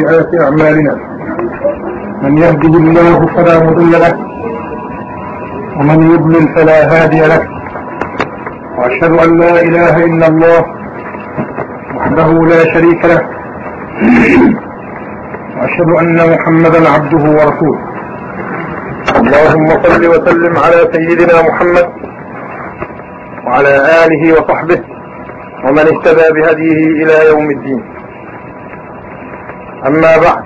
سيئات أعمالنا. من يهده الله فلا مضل له ومن يضلل فلا هادي له. وأشهد أن لا إله إلا الله وحده لا شريك له. وأشهد أن محمدا عبده ورسوله. اللهم صل وسلم على سيدنا محمد وعلى آله وصحبه ومن اهتدى بهديه إلى يوم الدين. أما بعد.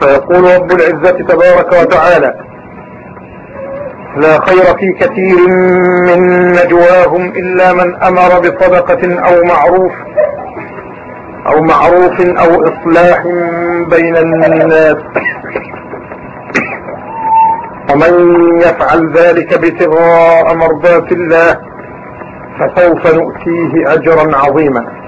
فيقول رب العزة تبارك وتعالى لا خير في كثير من نجواهم إلا من أمر بصدقة أو معروف أو معروف أو إصلاح بين الناس. ومن يفعل ذلك ابتغاء مرضات الله فسوف نؤتيه أجرا عظيما.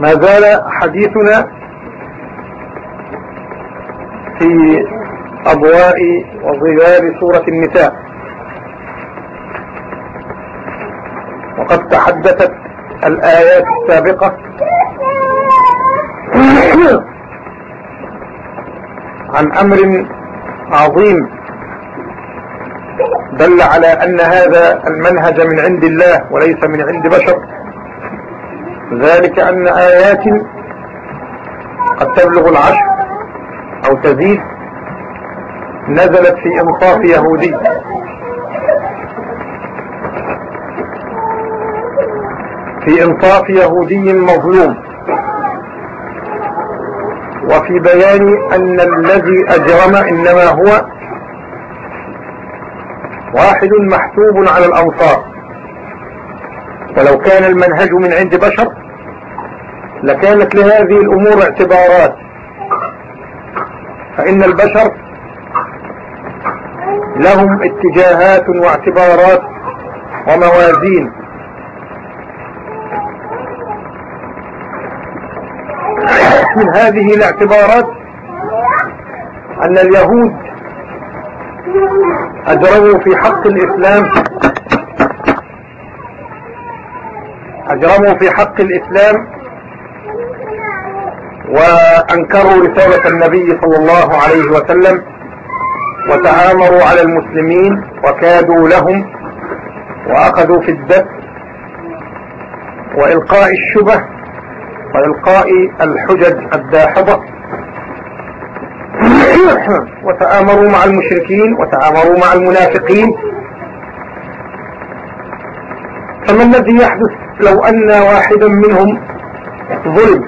ما زال حديثنا في أضواء وظلال سورة النساء. وقد تحدثت الآيات السابقة. عن أمر عظيم. دل على أن هذا المنهج من عند الله وليس من عند بشر. ذلك أن آيات قد تبلغ العشر أو تزيد نزلت في إنصاف يهودي. في إنصاف يهودي مظلوم. وفي بيان أن الذي أجرم إنما هو واحد محسوب على الأنصار فلو كان المنهج من عند بشر لكانت لهذه الأمور اعتبارات. فإن البشر لهم اتجاهات واعتبارات وموازين. من هذه الاعتبارات أن اليهود أجرموا في حق الإسلام. أجرموا في حق الإسلام. وأنكروا رسالة النبي صلى الله عليه وسلم وتآمروا على المسلمين وكادوا لهم وأخذوا في الدس وإلقاء الشبه وإلقاء الحجج الداحضة. وتآمروا مع المشركين وتآمروا مع المنافقين. فما الذي يحدث لو أن واحدا منهم ظلم؟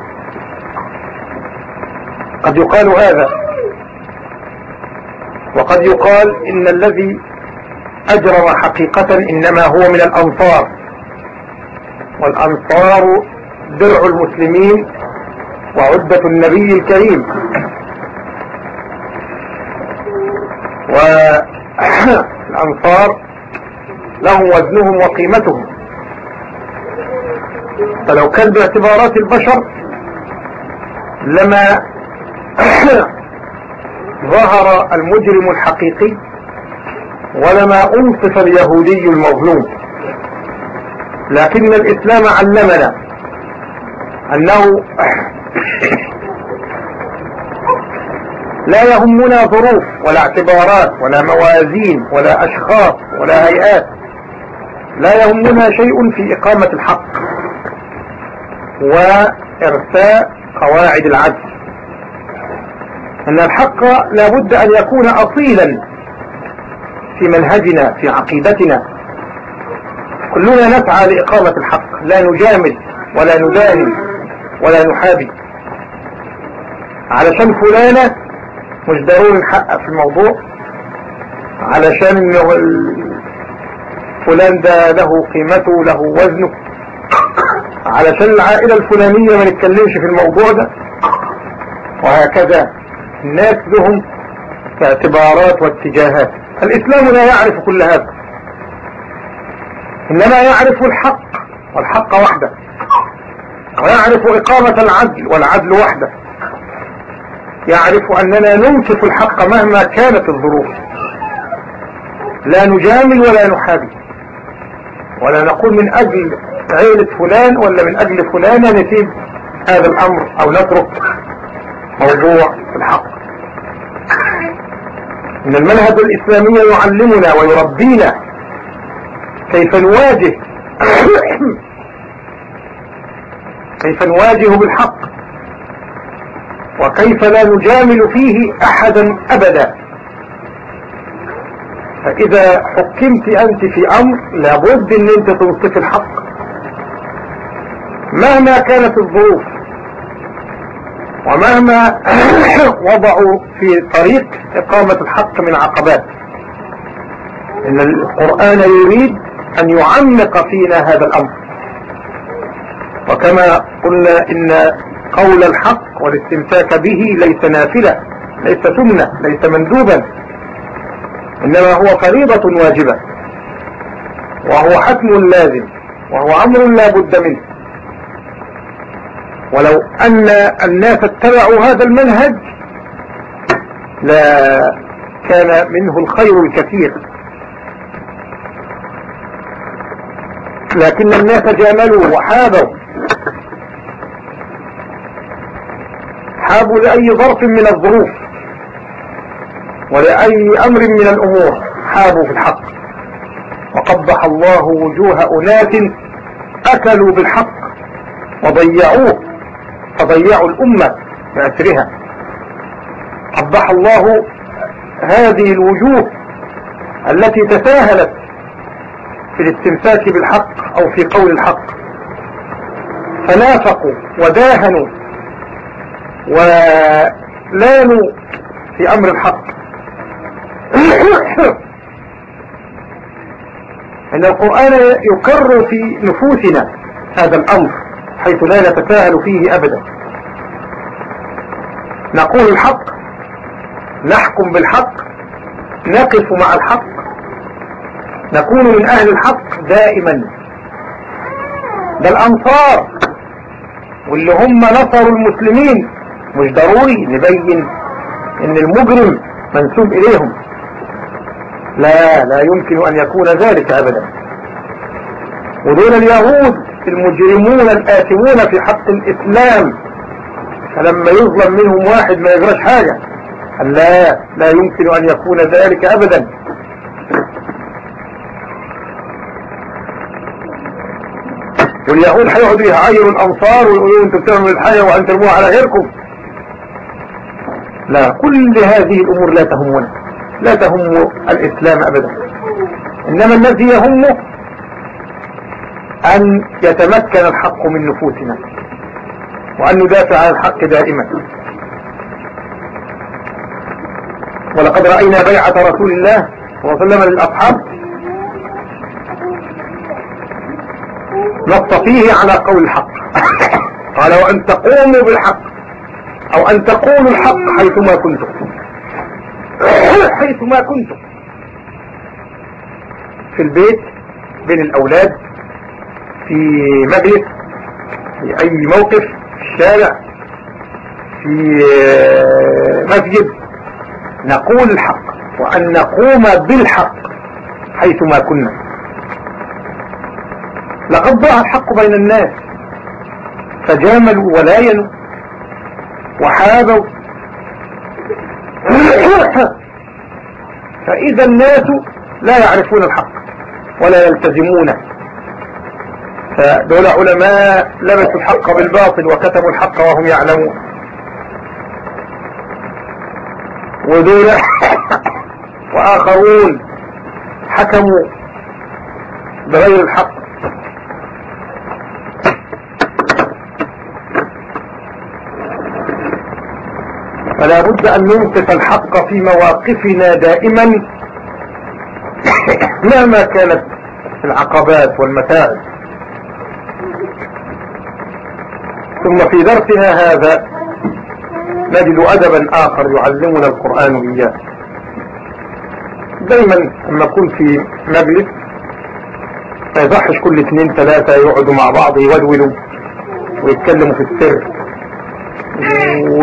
قد يقال هذا. وقد يقال إن الذي أجرم حقيقة إنما هو من الأنصار. والأنصار درع المسلمين وعدة النبي الكريم. والأنصار لهم وزنهم وقيمتهم. فلو كان باعتبارات البشر لما ظهر المجرم الحقيقي ولما أنصف اليهودي المظلوم. لكن الإسلام علمنا أنه لا يهمنا ظروف ولا اعتبارات ولا موازين ولا أشخاص ولا هيئات. لا يهمنا شيء في إقامة الحق وإرساء قواعد العدل. أن الحق لابد أن يكون أصيلا في منهجنا في عقيدتنا. كلنا نسعى لإقامة الحق لا نجامل ولا نداهن ولا نحابي. علشان فلانة مش ضروري نحقق في الموضوع علشان انه فلان ده له قيمته له وزنه. علشان العائلة الفلانية ما نتكلمش في الموضوع ده. وهكذا. الناس لهم اعتبارات واتجاهات. الإسلام لا يعرف كل هذا. إنما يعرف الحق والحق وحده. ويعرف إقامة العدل والعدل وحده. يعرف أننا ننصف الحق مهما كانت الظروف. لا نجامل ولا نحابي ولا نقول من أجل عيلة فلان ولا من أجل فلانة نسيب هذا الأمر أو نترك موضوع الحق. إن المنهج الإسلامي يعلمنا ويربينا كيف نواجه كيف نواجه بالحق. وكيف لا نجامل فيه أحدا أبدا. فإذا حكمت أنت في أمر لابد أن أنت تنصف الحق. مهما كانت الظروف ومهما وضعوا في طريق إقامة الحق من عقبات. إن القرآن يريد أن يعمق فينا هذا الأمر. وكما قلنا إن قول الحق والاستمساك به ليس نافلة ليس سنة ليس مندوبا إنما هو فريضة واجبة وهو حتم لازم وهو أمر لا بد منه. ولو أن الناس اتبعوا هذا المنهج لا كان منه الخير الكثير. لكن الناس جاملوا وحابوا حابوا لأي ظرف من الظروف ولأي أمر من الأمور حابوا في الحق. وقبح الله وجوه أناس أكلوا بالحق وضيعوه فضيعوا الأمة بأسرها. قبح الله هذه الوجوه التي تساهلت في الاستمساك بالحق أو في قول الحق. فنافقوا وداهنوا ولانوا في أمر الحق. أن القرآن يكرر في نفوسنا هذا الأمر حيث لا نتساهل فيه أبدا. نقول الحق نحكم بالحق نقف مع الحق نكون من أهل الحق دائما. ده الأنصار واللي هم نصروا المسلمين مش ضروري نبين إن المجرم منسوب إليهم. لا لا يمكن أن يكون ذلك ابدا. ودول اليهود المجرمون الآثمون في حق الإسلام فلما يظلم منهم واحد ما يجراش حاجة. لا لا يمكن أن يكون ذلك أبدا. واليهود هيقعدوا يعايروا الأنصار ويقولوا أنتوا بتعملوا الحياة وأن ترموها على غيركم. لا كل هذه الأمور لا تهمنا لا تهم الإسلام أبدا. إنما الذي يهمه أن يتمكن الحق من نفوسنا وأن ندافع عن الحق دائما. ولقد رأينا بيعة رسول الله صلى الله عليه وسلم للأصحاب. نص فيه على قول الحق. قال وأن تقوموا بالحق أو أن تقولوا الحق حيثما كنتم. حيثما كنتم. في البيت بين الأولاد في مجلس في أي موقف في الشارع في مسجد. نقول الحق وأن نقوم بالحق حيثما كنا. لقد ضاع الحق بين الناس فجاملوا ولاينوا وحابوا فإذا الناس لا يعرفون الحق ولا يلتزمونه فدول علماء لبسوا الحق بالباطل وكتبوا الحق وهم يعلمون. ودول وآخرون حكموا بغير الحق. فلا بد أن ننقف الحق في مواقفنا دائما مهما كانت العقبات والمتاعب. ثم في درسنا هذا نجد أدبا آخر يعلمنا القرآن إياه. دايما لما أكون في مجلس ما يصحش كل اثنين ثلاثة يقعدوا مع بعض يودولوا ويتكلموا في السر و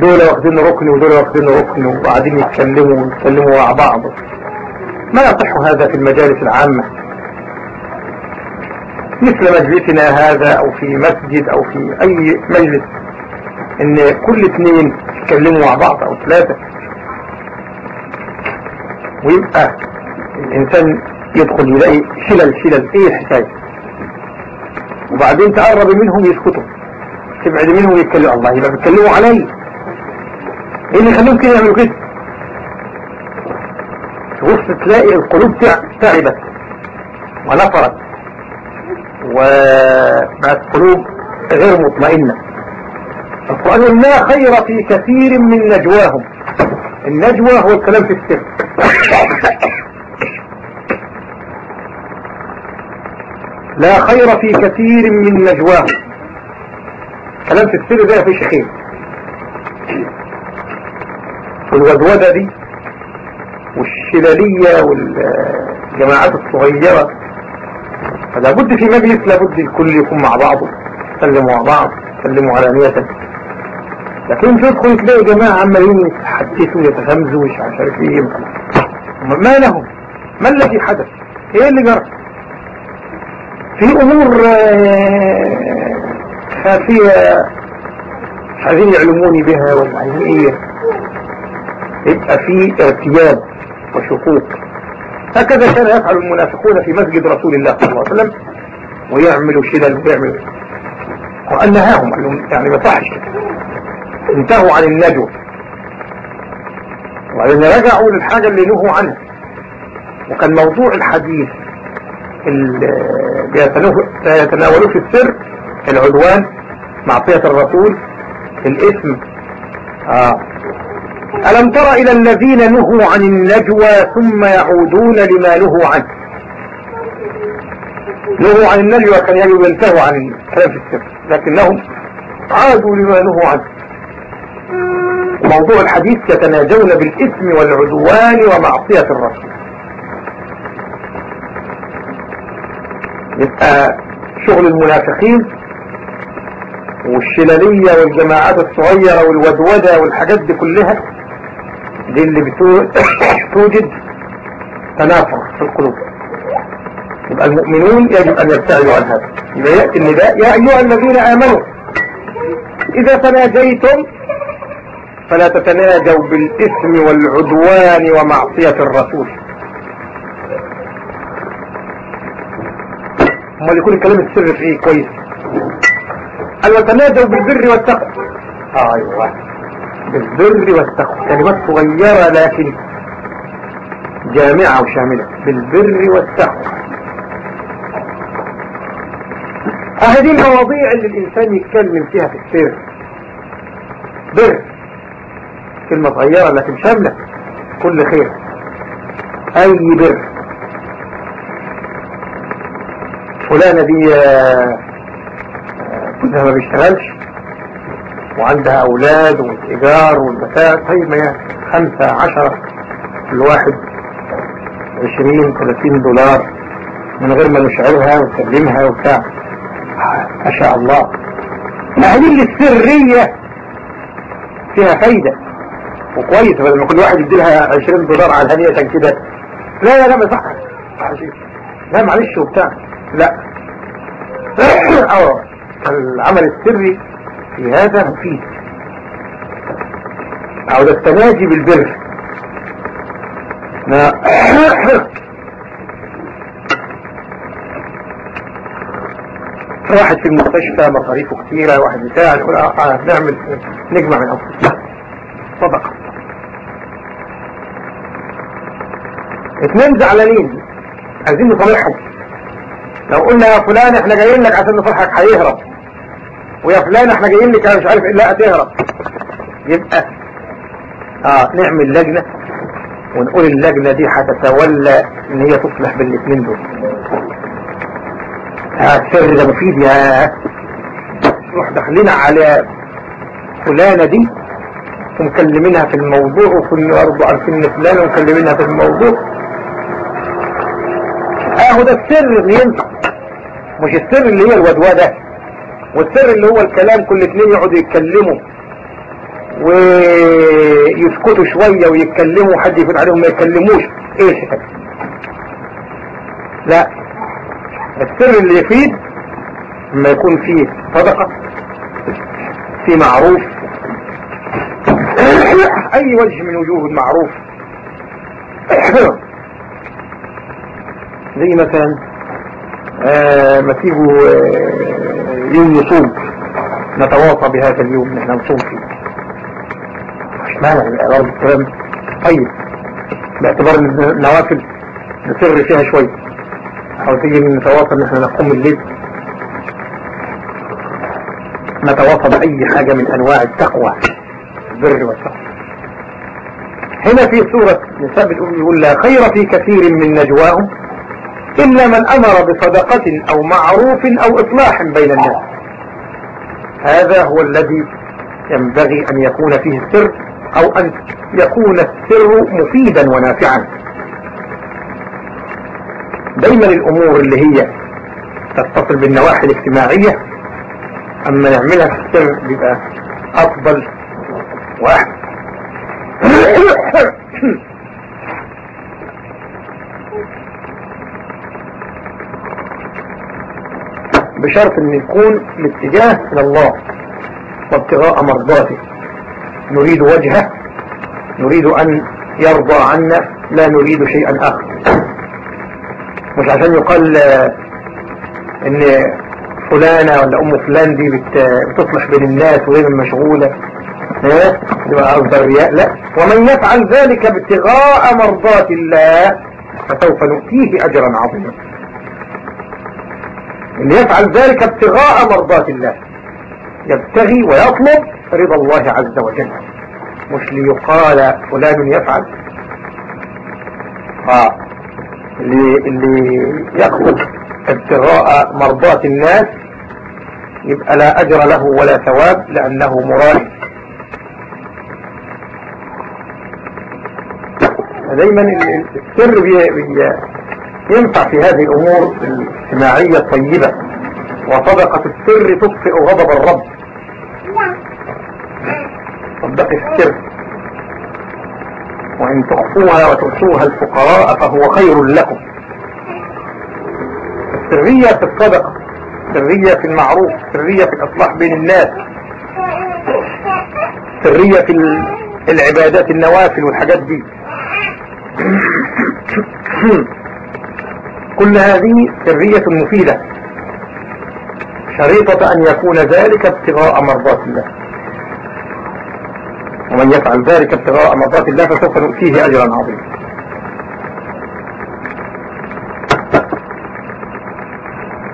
دول واخدين ركن ودول واخدين ركن وقاعدين يتكلموا ويتكلموا مع بعض. ما يصح هذا في المجالس العامة. مثل مجلسنا هذا أو في مسجد أو في أي مجلس إن كل اثنين يتكلموا مع بعض أو ثلاثة. ويبقى الإنسان يدخل يلاقي شلل شلل إيه الحكاية وبعدين تقرب منهم يسكتوا. تبعد منهم يتكلموا الله يبقى بيتكلموا علي. يخليهم كده يعملوا كده. تبص تلاقي القلوب تعبت ونفرت وبقت قلوب غير مطمئنة. القرآن لا خير في كثير من نجواهم. النجوى هو الكلام في السر. لا خير في كثير من نجواهم. كلام في السر ده فيش خير. والودودة دي والشلالية والجماعات الصغيرة فلا بد في مجلس لابد الكل يكون مع بعضه يسلموا مع بعض يسلموا علانية لكن تدخل تلاقي جماعة عمالين يتحدثوا يتغمزوا مش عارف إيه ما لهم؟ ما الذي حدث؟ إيه اللي جرى؟ في أمور آه، خافية مش عايزين يعلموني بها ولا عايزين إيه؟ يبقى في ارتياب وشكوك هكذا كان يفعل المنافقون في مسجد رسول الله صلى الله عليه وسلم ويعملوا شلل ويعملوا وقال نهاهم قال لهم يعني ما صحش انتهوا عن النجوى. وبعدين رجعوا للحاجة اللي نهوا عنها. وكان موضوع الحديث اللي يتناولوه في السر العدوان معصية الرسول الاسم آه. ألم تر إلى الذين نهوا عن النجوى ثم يعودون لما نهوا عنه؟ نهوا عن النجوى كان يجب ينتهوا عن الكلام في السر لكنهم عادوا لما نهوا عنه. موضوع الحديث يتناجون بالإثم والعدوان ومعصية الرسول. يبقى شغل المنافقين والشلالية والجماعات الصغيرة والودودة والحاجات دي كلها دي اللي بتوجد تنافر في القلوب. يبقى المؤمنون يجب أن يبتعدوا عن هذا. يبقى يأتي النداء يا أيها الذين آمنوا إذا تناجيتم فلا تتناجوا بالإثم والعدوان ومعصية الرسول. امال يكون الكلام السر في كويس. قال وتناجوا بالبر والتقوى. أيوه. بالبر والتقوى. كلمات صغيرة لكن جامعة وشاملة. بالبر والتقوى. هذه المواضيع اللي الإنسان يتكلم فيها في السر بر. كلمة صغيرة لكن شاملة. كل خير. أي بر؟ فلانة دي آه، جوزها ما بيشتغلش. وعندها أولاد والإيجار والمتاع طيب ما هي خمسة عشرة الواحد عشرين ثلاثين دولار من غير ما نشعرها ونسلمها وبتاع. ما شاء الله. هذه السرية فيها فايدة وكويس بدل ما كل واحد يدي لها 20 دولار على الهدية عشان كده. لا لا لا ما صح. لا معلش وبتاع. لا. آه العمل السري في هذا مفيد أو ده التناجي بالبر واحد في المستشفى مصاريفه كثيرة واحد بتاع آه، نعمل نجمع من أنفسنا. صدقة اثنين زعلانين عايزين نصالحهم. لو قلنا يا فلان إحنا جايين لك عشان نصالحك هيهرب. ويا فلان إحنا جايين لك مش عارف إيه لا هتهرب يبقى آه نعمل لجنة ونقول اللجنة دي هتتولى إن هي تصلح بالاثنين دول. السر ده مفيد يا نروح داخلين على فلانة دي ومكلمينها في الموضوع وكنا برضه عارفين إن فلانة ومكلمينها في الموضوع. اهو ده السر اللي ينفع. مش السر اللي هي الودوة ده والسر اللي هو الكلام كل اتنين يقعدوا يتكلموا ويسكتوا شوية ويتكلموا حد يفوت عليهم ما يتكلموش. إيه الحكاية؟ لا. السر اللي يفيد لما يكون فيه صدقة في معروف. أي وجه من وجوه المعروف زي مثلا ما تيجوا آه يوم نصوم نتواصى بهذا اليوم نحن نصوم فيه. مش معنى برضه الكلام؟ طيب باعتبار النوافل نسر فيها شوية أو تيجي نتواصى ان إحنا نقوم الليل. نتواصى بأي حاجة من أنواع التقوى البر والتقوى. هنا في سورة نساء بتقول لا خير في كثير من نجواهم. إلا من أمر بصدقة أو معروف أو إصلاح بين الناس. هذا هو الذي ينبغي أن يكون فيه السر أو أن يكون السر مفيدا ونافعا. دايما الأمور اللي هي تتصل بالنواحي الاجتماعية أما نعملها في السر بيبقى أفضل وأحسن بشرط أن يكون الاتجاه إلى الله وابتغاء مرضاته. نريد وجهه نريد أن يرضى عنا لا نريد شيئا آخر. مش عشان يقال إن فلانة ولا أم فلان دي بتصلح بين الناس وهي مشغولة. يبقى لا. ومن يفعل ذلك ابتغاء مرضات الله فسوف نؤتيه اجرا عظيما. أن يفعل ذلك ابتغاء مرضات الله. يبتغي ويطلب رضا الله عز وجل. مش ليقال فلان يفعل. آه اللي, اللي يقصد ابتغاء مرضات الناس. يبقى لا أجر له ولا ثواب لأنه مرائي. دايما السر بي بي ينفع في هذه الأمور الاجتماعية الطيبة وصدقة السر تطفئ غضب الرب. صدق السر. وإن تخفوها وتؤتوها الفقراء فهو خير لكم. السرية في الصدقة سرية في المعروف سرية في الإصلاح بين الناس. سرية في العبادات النوافل والحاجات دي. كل هذه سرية مفيدة. شريطة أن يكون ذلك ابتغاء مرضات الله. ومن يفعل ذلك ابتغاء مرضات الله فسوف نؤتيه أجرا عظيما.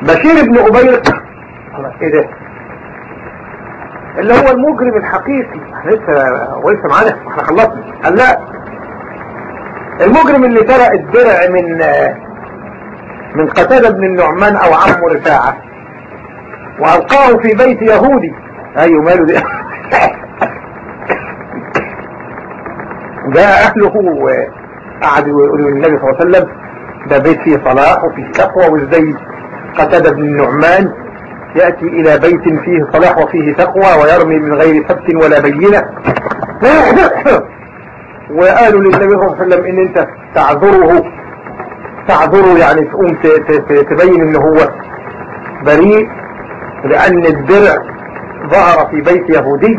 بشير بن أبير إيه ده اللي هو المجرم الحقيقي. لسه ولسه معانا إحنا خلصنا. قال لا. المجرم اللي سرق الدرع من من قتادة بن النعمان أو عمه رفاعة. وألقاه في بيت يهودي. أيوه ماله دي جاء أهله وقعدوا يقولوا للنبي صلى الله عليه وسلم ده بيت فيه صلاح وفيه تقوى وإزاي قتادة بن النعمان يأتي إلى بيت فيه صلاح وفيه تقوى ويرمي من غير سبت ولا بينة. وقالوا للنبي صلى الله عليه وسلم إن أنت تعذره تعذره يعني تقوم تبين ان هو بريء لأن الدرع ظهر في بيت يهودي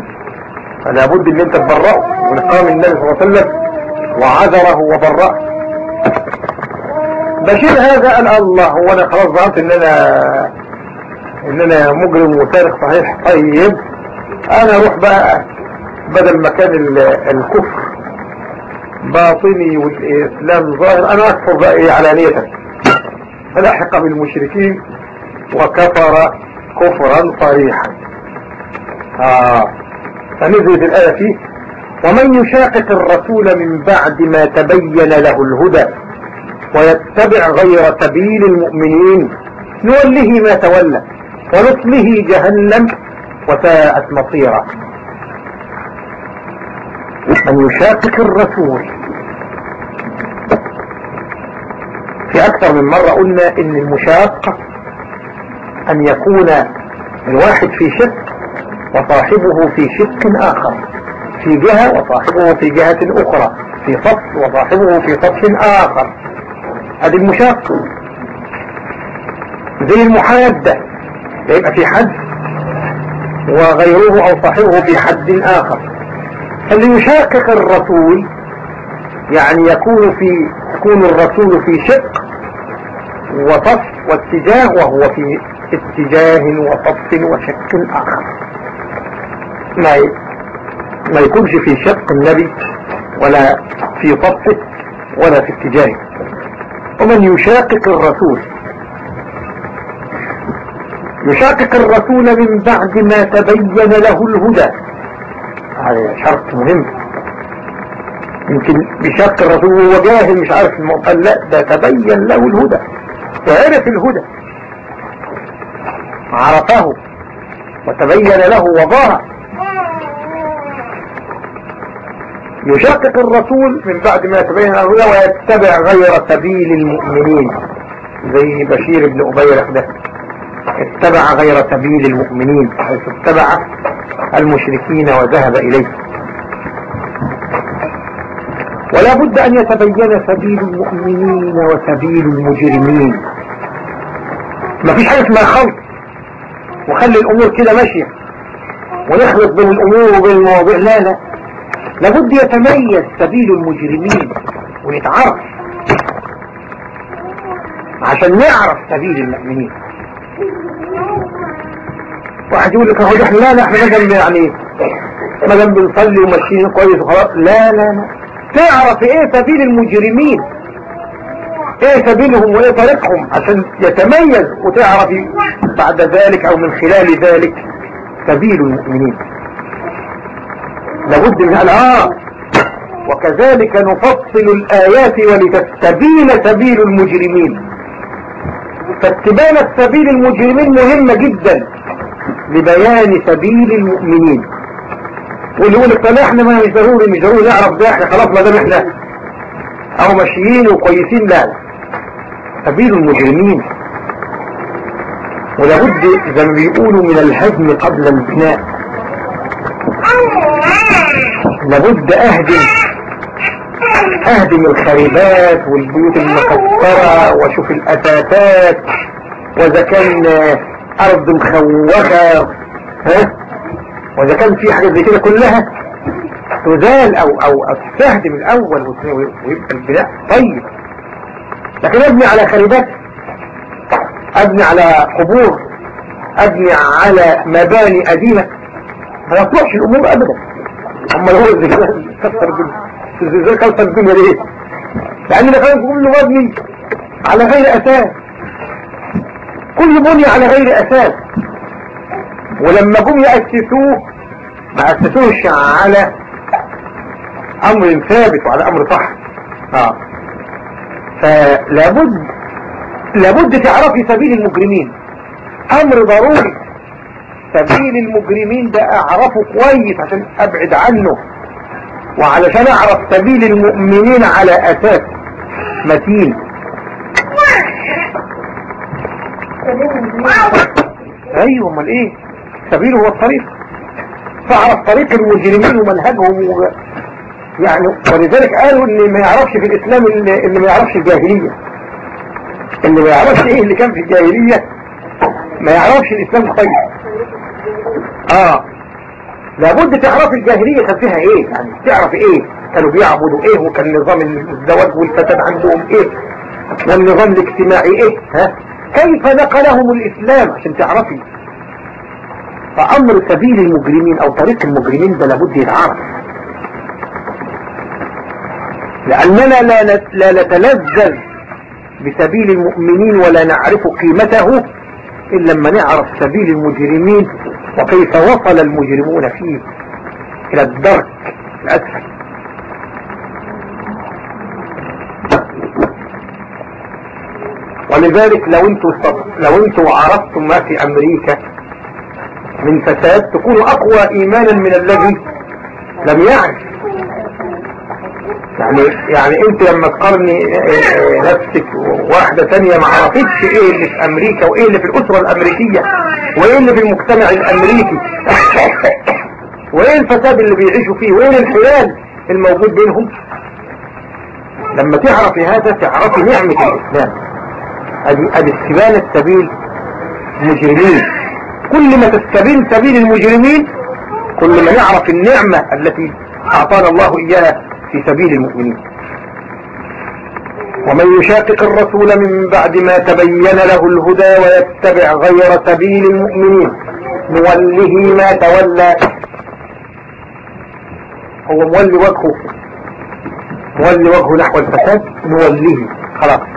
فلا بد إن أنت تبرأه. ونقام النبي صلى الله عليه وسلم وعذره وبرأه. بشير هذا قال الله هو أنا خلاص ظهرت ان أنا ان أنا مجرم وسارق صحيح. طيب أنا أروح بقى بدل مكان الكفر. باطني والإسلام ظاهر أنا أكفر بقى إيه علانية فلحق بالمشركين وكفر كفرا صريحا. آه. فنزلت الآية. فيه ومن يشاقق الرسول من بعد ما تبين له الهدى ويتبع غير سبيل المؤمنين نوله ما تولى ونصله جهنم وساءت مصيرا. من يشاقق الرسول. في أكثر من مرة قلنا إن المشاقة أن يكون الواحد في شك وصاحبه في شك آخر. في جهة وصاحبه في جهة أخرى. في صف وصاحبه في صف آخر. هذه المشاقة زي المحادة. يبقى في حد. وغيره أو صاحبه في حد آخر. فاللي يشاكك الرسول يعني يكون في يكون الرسول في شق وصف واتجاه وهو في اتجاه وصف وشك آخر. ما ما يكونش في شق النبي ولا في صفه ولا في اتجاهه ومن يشاقق الرسول يشاقق الرسول من بعد ما تبين له الهدى. هذا شرط مهم. يمكن بشاق الرسول وهو جاهل مش عارف المعطل لا ده تبين له الهدى. وعرف الهدى. عرفه وتبين له وظهر. يشقق الرسول من بعد ما تبين له الهدى ويتبع غير سبيل المؤمنين زي بشير بن أبي ده. اتبع غير سبيل المؤمنين. حيث اتبع المشركين وذهب إليه. ولا بد أن يتبين سبيل المؤمنين وسبيل المجرمين. ما فيش حاجة اسمها خلط وخلي الأمور كده ماشية. ونخلط بين الأمور وبين المواضيع لا لا. لابد يتميز سبيل المجرمين ونتعرف. عشان نعرف سبيل المؤمنين. واحد يقول لك إحنا لا لا إحنا ما يعني ما دام بنصلي وماشيين كويس وخلاص. لا لا لا. تعرف إيه سبيل المجرمين؟ إيه سبيلهم وإيه طريقهم؟ عشان يتميز وتعرف بعد ذلك أو من خلال ذلك سبيل المؤمنين. لابد من آه وكذلك نفصل الآيات ولتستبين سبيل المجرمين. فاتبان السبيل المجرمين مهمة جدا. لبيان سبيل المؤمنين. واللي يقول لك إحنا ما مش ضروري مش ضروري نعرف ده إحنا خلاص ما دام إحنا أو ماشيين وكويسين لا. سبيل المجرمين. ولابد زي ما بيقولوا من الهدم قبل البناء. لابد أهدم. أهدم الخريبات والبيوت المكسرة وأشوف الأثاثات وإذا كان أرض مخوخة. ها؟ وإذا كان في حاجة زي كده كلها تزال أو أو تستهدم الأول ويبقى البناء طيب. لكن أبني على خريبات أبني على قبور أبني على مباني قديمة ما يطلعش الأمور ابدا. أما هو الزلزال كسر الدنيا. الزلزال كسر الدنيا ليه؟ لأن ده كان كله مبني على غير أساس. كل بني على غير أساس. ولما جم يأسسوه ما أسسوش على أمر ثابت وعلى أمر صح. آه. فلابد لابد تعرفي سبيل المجرمين. أمر ضروري. سبيل المجرمين ده أعرفه كويس عشان أبعد عنه. وعلشان أعرف سبيل المؤمنين على أساس متين. أيوه أمال إيه؟ سبيله هو الطريق. فاعرف طريق المجرمين ومنهجهم و... يعني ولذلك قالوا إن ما يعرفش في الإسلام اللي, اللي ما يعرفش الجاهلية. اللي ما يعرفش إيه اللي كان في الجاهلية؟ ما يعرفش الإسلام كويس آه. لابد تعرف الجاهلية كان فيها إيه؟ يعني تعرف إيه؟ كانوا بيعبدوا إيه؟ وكان نظام الزواج والفتن عندهم إيه؟ والنظام الاجتماعي إيه؟ ها؟ كيف نقلهم الإسلام؟ عشان تعرفي. فأمر سبيل المجرمين أو طريق المجرمين ده لابد يتعرف. لأننا لا لا نتلذذ بسبيل المؤمنين ولا نعرف قيمته إلا لما نعرف سبيل المجرمين وكيف وصل المجرمون فيه إلى الدرك الأسفل. ولذلك لو أنتوا لو أنتوا عرفتم ما في أمريكا من فساد تكون أقوى إيمانا من الذي لم يعرف. يعني يعني انت لما تقارني نفسك وواحدة ثانية ما عرفتش إيه اللي في أمريكا وايه اللي في الأسرة الأمريكية وايه اللي في المجتمع الأمريكي. وايه الفساد اللي بيعيشوا فيه؟ وايه الانحلال الموجود بينهم؟ لما تعرفي هذا تعرفي نعمة الإسلام. ادي ادي استبانة سبيل المجرمين. كل ما تستبين سبيل المجرمين كل ما نعرف النعمة التي أعطانا الله إياها في سبيل المؤمنين. ومن يشاقق الرسول من بعد ما تبين له الهدى ويتبع غير سبيل المؤمنين نوله ما تولى. هو مولي وجهه مولي وجهه نحو الفساد نوليه خلاص.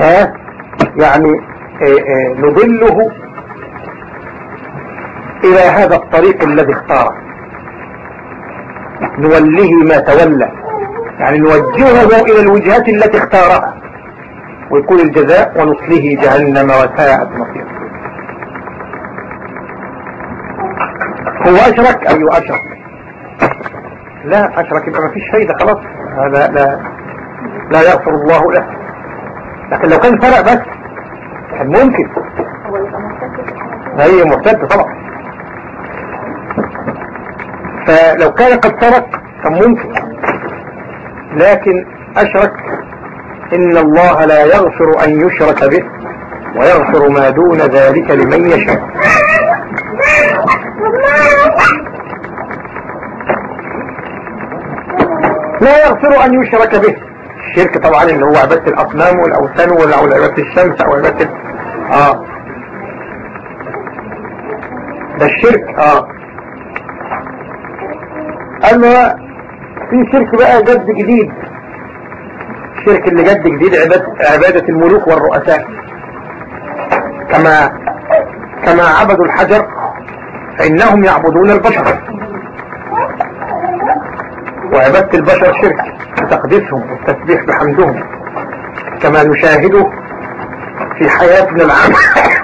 ها؟ يعني إيه إيه نضله إلى هذا الطريق الذي اختاره. نوليه ما تولى. يعني نوجهه إلى الوجهات التي اختارها. ويكون الجزاء ونصله جهنم وساءت مصيره هو أشرك اي اشرك لا أشرك. يبقى ما فيش فايدة خلاص. هذا لا لا يغفر الله له. لكن لو كان فرق بس كان ممكن. هي مرتد طبعا. فلو كان قد سرق كان ممكن. لكن أشرك إن الله لا يغفر أن يشرك به ويغفر ما دون ذلك لمن يشاء. لا يغفر أن يشرك به. الشرك طبعا اللي هو عبادة الأصنام والأوثان أو الشمس أو عبادة آه. ده الشرك آه. أما في شرك بقى جد جديد. الشرك اللي جد جديد عبادة, عبادة الملوك والرؤساء. كما كما عبدوا الحجر فإنهم يعبدون البشر. وعبادة البشر شرك. تقديسهم والتسبيح بحمدهم كما نشاهده في حياتنا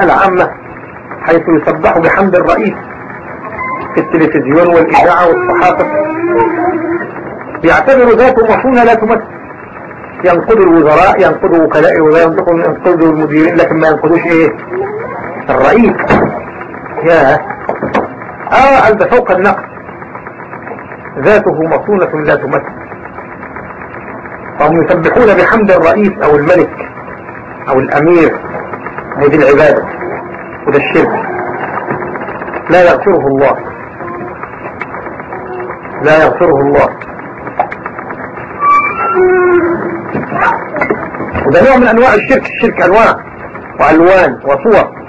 العامة حيث يسبحوا بحمد الرئيس في التلفزيون والإذاعة والصحافة. يعتبر ذاته مصونة لا تمثل. ينقض الوزراء ينقض وكلاء الوزراء ينقض المديرين لكن ما ينقضوش إيه؟ الرئيس. يا. آه أنت فوق النقد. ذاته مصونة لا تمثل. فهم يسبحون بحمد الرئيس أو الملك أو الأمير هذه العبادة وده الشرك. لا يغفره الله. لا يغفره الله. وده نوع من أنواع الشرك. الشرك أنواع وألوان وصور.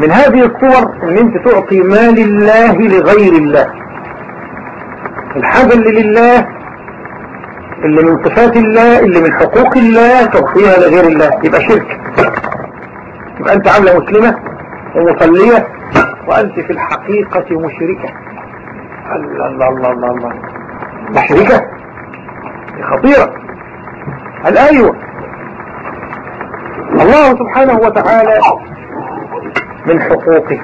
من هذه الصور أن أنت تعطي مال الله لغير الله. اللي لله اللي من صفات الله اللي من حقوق الله تعطيها لغير الله. يبقى شرك. يبقى أنت عاملة مسلمة ومصلية وأنت في الحقيقة مشركة. الله الله الله الله, الله. مشركة خطيرة. هل أيوه الله سبحانه وتعالى من حقوقه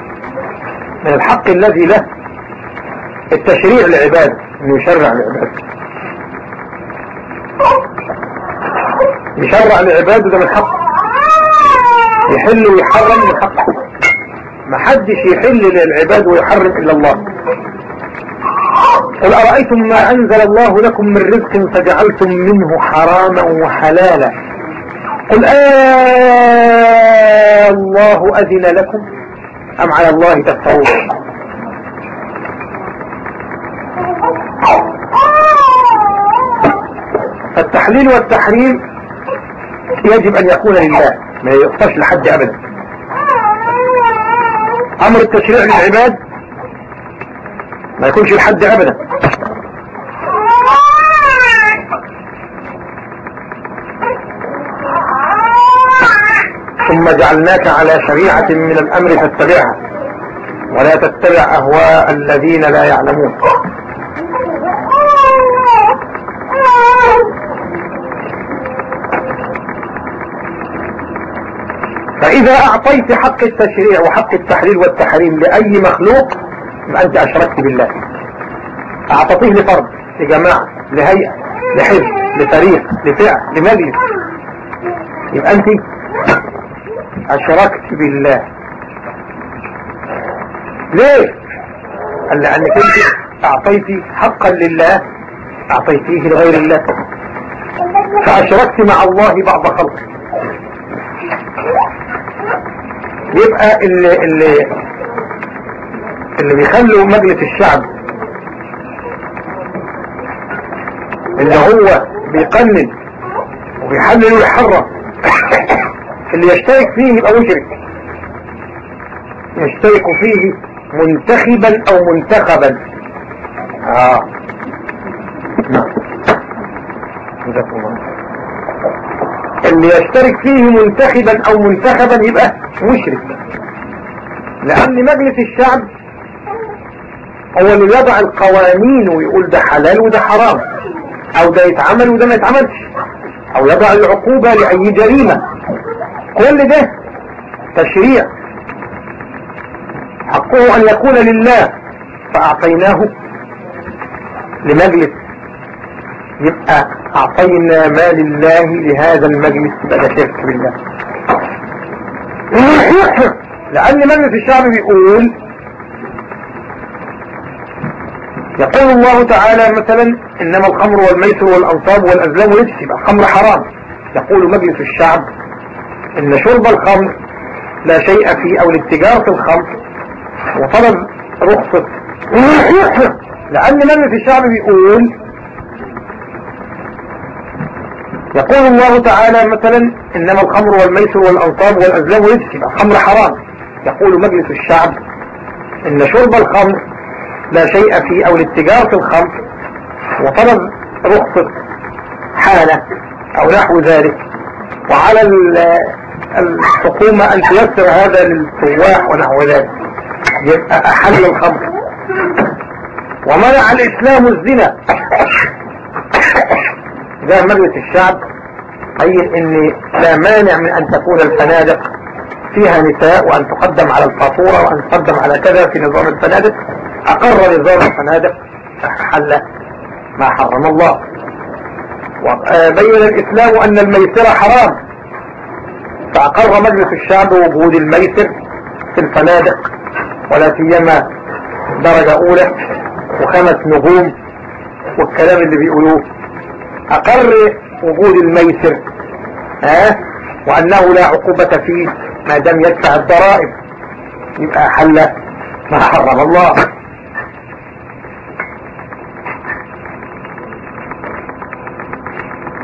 من الحق الذي له. التشريع لعباده انه يشرع لعباده يشرع لعباده ده من حقه. يحل ويحرم من حقه. ما حدش يحل للعباد ويحرم إلا الله. قل أرأيتم ما أنزل الله لكم من رزق فجعلتم منه حراما وحلالا؟ قل آه الله أذن لكم. أم على الله تفترون؟ التحليل والتحريم يجب أن يكون لله ما يقفش لحد أبدا. أمر التشريع للعباد ما يكونش لحد أبدا. ثم جعلناك على شريعة من الأمر فاتبعها. ولا تتبع أهواء الذين لا يعلمون. فإذا أعطيت حق التشريع وحق التحليل والتحريم لأي مخلوق أنت أشركت بالله. أعطيه لفرد لجماعة لهيئة لحزب لفريق لفئة لمجلس. يبقى أنت أشركت بالله. ليه؟ قال لأنك أنت أعطيتي حقا لله أعطيتيه لغير الله. فأشركت مع الله بعض خلقه. يبقى اللي, اللي, اللي بيخلوا مجلس الشعب اللي هو بيقنن وبيحلل ويحرم. اللي يشترك فيه يبقى مشرك. يشترك فيه منتخبا أو منتخبا. آه. نعم. اللي يشترك فيه منتخبا أو منتخبا يبقى مشرك. لأن مجلس الشعب هو اللي يضع القوانين ويقول ده حلال وده حرام. أو ده يتعمل وده ما يتعملش. أو يضع العقوبة لأي جريمة. كل ده تشريع. حقه أن يكون لله فأعطيناه لمجلس. يبقى أعطينا ما لله لهذا المجلس يبقى ده شرك بالله. لأن مجلس الشعب بيقول يقول الله تعالى مثلا إنما الخمر والميسر والأنصاب والأزلام رجس يبقى الخمر حرام. يقول مجلس الشعب إن شرب الخمر لا شيء فيه أو الاتجار في الخمر وطلب رخصة. لأن مجلس الشعب بيقول يقول الله تعالى مثلا إنما الخمر والميسر والأنصاب والأزلام رجس الخمر حرام. يقول مجلس الشعب إن شرب الخمر لا شيء فيه أو الاتجار في الخمر وطلب رخصة حالة أو نحو ذلك. وعلى الحكومة أن تيسر هذا للسواح ونحو ذلك. يبقى أحل الخمر. ومنع الإسلام الزنا. ده مجلس الشعب اي ان لا مانع من أن تكون الفنادق فيها نساء وأن تقدم على الفاتورة وأن تقدم على كذا في نظام الفنادق. أقر نظام الفنادق حل ما حرم الله. وبين الإسلام أن الميسر حرام. فأقر مجلس الشعب وجود الميسر في الفنادق ولا سيما درجة أولى وخمس نجوم والكلام اللي بيقولوه. أقر وجود الميسر ها؟ وأنه لا عقوبة فيه ما دام يدفع الضرائب يبقى حل ما حرم الله.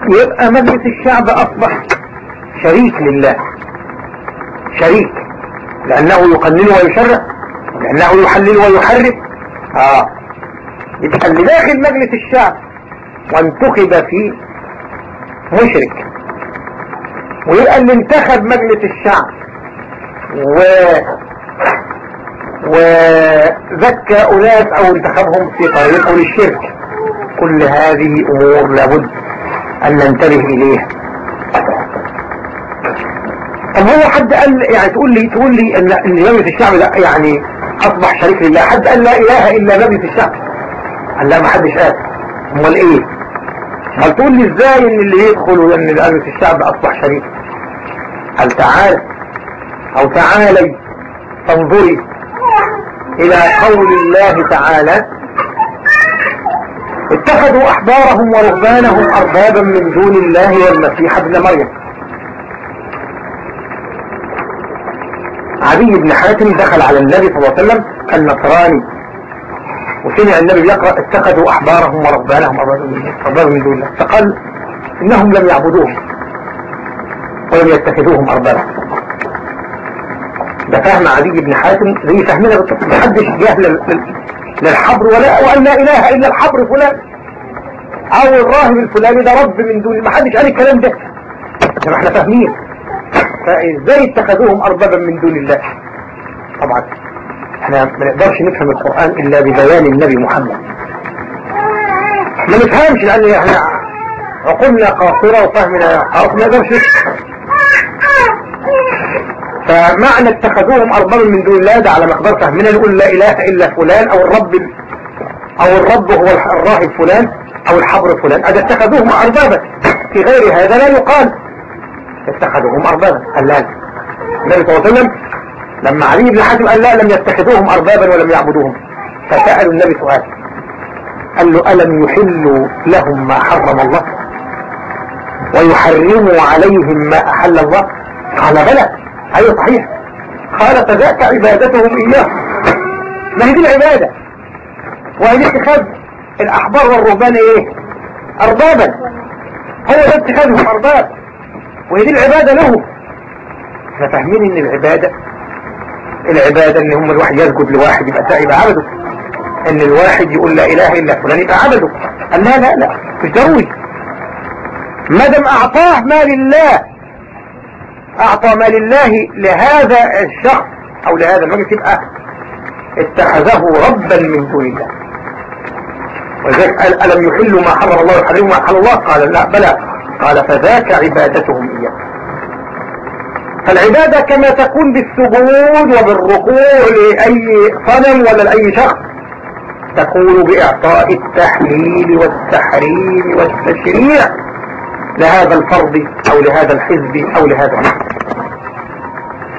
يبقى مجلس الشعب أصبح شريك لله. شريك. لأنه يقنن ويشرع لأنه يحلل ويحرك آه. يبقى اللي داخل مجلس الشعب وانتخب فيه مشرك. ويبقى اللي انتخب مجلس الشعب و وزكى أناس أو انتخبهم في طريقه للشرك. كل هذه أمور لابد أن ننتبه إليها. طب هو حد قال يعني تقول لي تقول لي إن إن مجلس الشعب ده يعني أصبح شريك لله. حد قال لا إله إلا مجلس الشعب؟ قال لا ما حدش قال. أمال إيه؟ أمال تقول لي إزاي إن اللي يدخل ان مجلس الشعب أصبح شريك؟ قال تعال أو تعالي تنظري إلى قول الله تعالى اتخذوا أحبارهم ورهبانهم أربابا من دون الله والمسيح ابن مريم. عدي بن حاتم دخل على النبي صلى الله عليه وسلم النصراني. وسمع النبي يقرأ اتخذوا أحبارهم ورهبانهم اربابا من دون الله. فقال إنهم لم يعبدوهم ولم يتخذوهم اربابا. ده فهم عدي بن حاتم زي فهمنا محدش جاه للحبر ولا وأن لا إله إلا الحبر فلان. أو الراهب الفلاني ده رب من دون ما حدش قال الكلام ده. إحنا فاهمين. فازاي اتخذوهم أربابا من دون الله. طبعا إحنا ما نقدرش نفهم القرآن إلا ببيان النبي محمد. ما نفهمش لأن إحنا عقولنا قاصرة وفهمنا قاصر ما نقدرش فمعنى اتخذوهم أربابا من دون الله ده على مقدار فهمنا نقول لا إله إلا فلان أو الرب أو الرب هو الراهب فلان أو الحبر فلان. أذا اتخذوهم أربابا في غير هذا لا يقال. اتخذوهم أربابا. قال لا النبي صلى الله عليه وسلم لما علي بن حاتم قال لا لم يتخذوهم أربابا ولم يعبدوهم. فسألوا النبي سؤال. قال له ألم يحلوا لهم ما حرم الله؟ ويحرموا عليهم ما أحل الله؟ قال بلى. أيوة صحيح. قال فذاك عبادتهم إياه. ما هي دي العبادة؟ وهي اتخاذ الأحبار والرهبان إيه؟ أربابا. هو ده اتخاذهم أرباب. وهي دي العبادة لهم إحنا فاهمين إن العبادة العبادة ان هم الواحد يسجد لواحد يبقى يبقى عبده إن الواحد يقول لا إله إلا فلان يبقى عبده. قال لا لا لا مش ضروري. ما دام أعطاه ما لله أعطى ما لله لهذا الشخص أو لهذا المجلس يبقى اتخذه ربا من دون الله. ولذلك قال ألم يحلوا ما حرم الله ويحرموا ما حل الله؟ قال لا بلى. قال فذاك عبادتهم إياه فالعبادة كما تكون بالسجود وبالركوع لأي صنم ولا لأي شخص تكون بإعطاء التحليل والتحريم والتشريع لهذا الفرد أو لهذا الحزب أو لهذا النحو